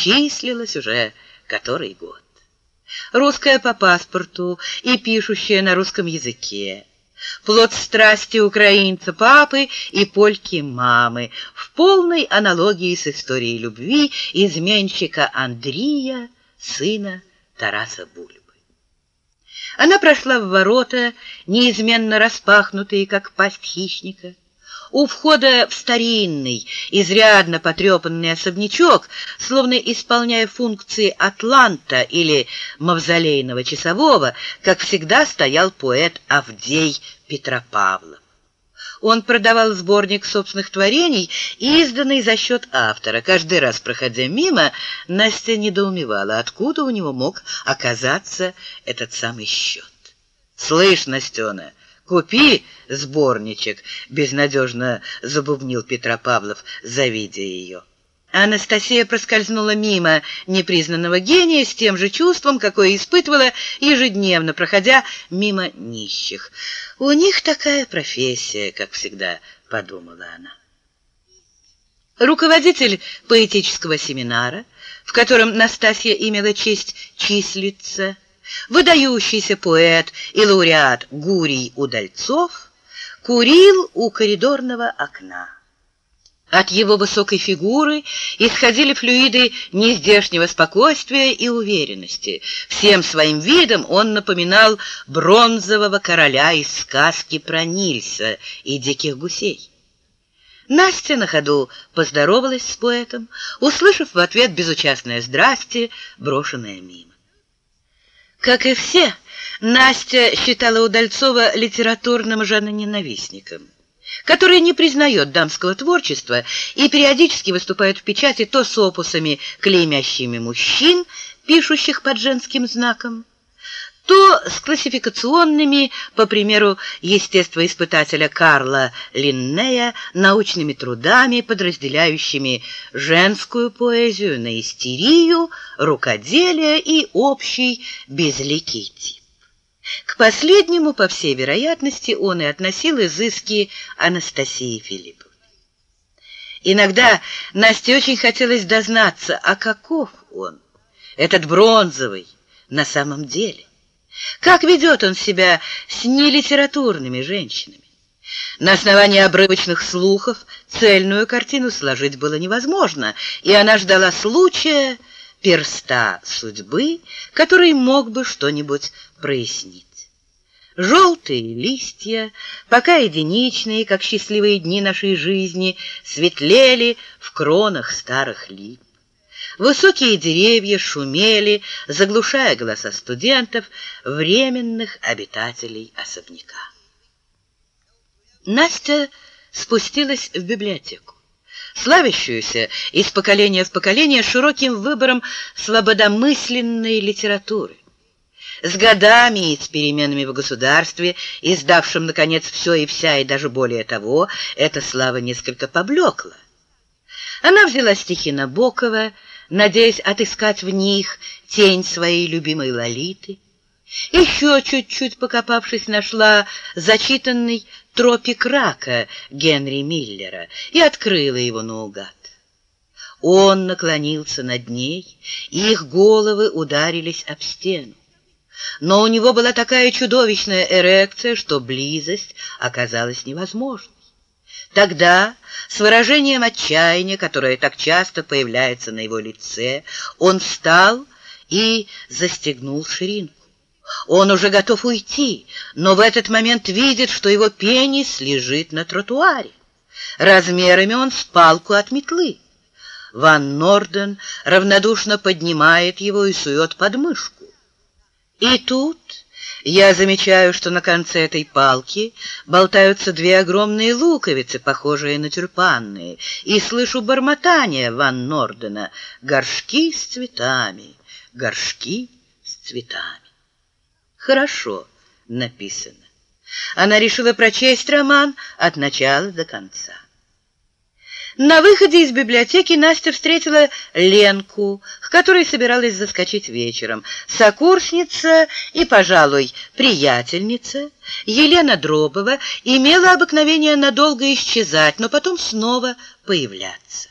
числилась уже который год. Русская по паспорту и пишущая на русском языке. Плод страсти украинца папы и польки мамы в полной аналогии с историей любви изменщика Андрея, сына Тараса Бульбы. Она прошла в ворота, неизменно распахнутые, как пасть хищника. У входа в старинный, изрядно потрепанный особнячок, словно исполняя функции атланта или мавзолейного часового, как всегда стоял поэт Авдей Петропавлов. Он продавал сборник собственных творений, изданный за счет автора. Каждый раз, проходя мимо, Настя недоумевала, откуда у него мог оказаться этот самый счет. «Слышь, Настена, купи сборничек», — безнадежно забубнил Петропавлов, завидя ее. Анастасия проскользнула мимо непризнанного гения с тем же чувством, какое испытывала ежедневно, проходя мимо нищих. «У них такая профессия, как всегда», — подумала она. Руководитель поэтического семинара, в котором Настасья имела честь числиться, выдающийся поэт и лауреат Гурий Удальцов, курил у коридорного окна. От его высокой фигуры исходили флюиды нездешнего спокойствия и уверенности. Всем своим видом он напоминал бронзового короля из сказки про Нильса и диких гусей. Настя на ходу поздоровалась с поэтом, услышав в ответ безучастное «здрасте», брошенное мимо. Как и все, Настя считала Удальцова литературным жаноненавистником который не признает дамского творчества и периодически выступает в печати то с опусами, клеймящими мужчин, пишущих под женским знаком, то с классификационными, по примеру естествоиспытателя Карла Линнея, научными трудами, подразделяющими женскую поэзию на истерию, рукоделие и общий безликий тип. К последнему, по всей вероятности, он и относил изыски Анастасии Филипповны. Иногда Насте очень хотелось дознаться, а каков он, этот бронзовый, на самом деле. Как ведет он себя с нелитературными женщинами? На основании обрывочных слухов цельную картину сложить было невозможно, и она ждала случая перста судьбы, который мог бы что-нибудь прояснить. Желтые листья, пока единичные, как счастливые дни нашей жизни, светлели в кронах старых лип. Высокие деревья шумели, заглушая голоса студентов, временных обитателей особняка. Настя спустилась в библиотеку славящуюся из поколения в поколение широким выбором свободомысленной литературы. С годами и с переменами в государстве, издавшим, наконец, все и вся, и даже более того, эта слава несколько поблекла. Она взяла стихи Набокова, надеясь отыскать в них тень своей любимой Лолиты. Еще чуть-чуть покопавшись, нашла зачитанный «Тропик рака» Генри Миллера и открыла его наугад. Он наклонился над ней, и их головы ударились об стену. Но у него была такая чудовищная эрекция, что близость оказалась невозможной. Тогда, с выражением отчаяния, которое так часто появляется на его лице, он встал и застегнул ширинку. Он уже готов уйти, но в этот момент видит, что его пенис лежит на тротуаре. Размерами он с палку от метлы. Ван Норден равнодушно поднимает его и сует под мышку. И тут я замечаю, что на конце этой палки болтаются две огромные луковицы, похожие на тюльпанные, и слышу бормотание Ван Нордена «Горшки с цветами, горшки с цветами» хорошо написано. Она решила прочесть роман от начала до конца. На выходе из библиотеки Настя встретила Ленку, к которой собиралась заскочить вечером. Сокурсница и, пожалуй, приятельница Елена Дробова имела обыкновение надолго исчезать, но потом снова появляться.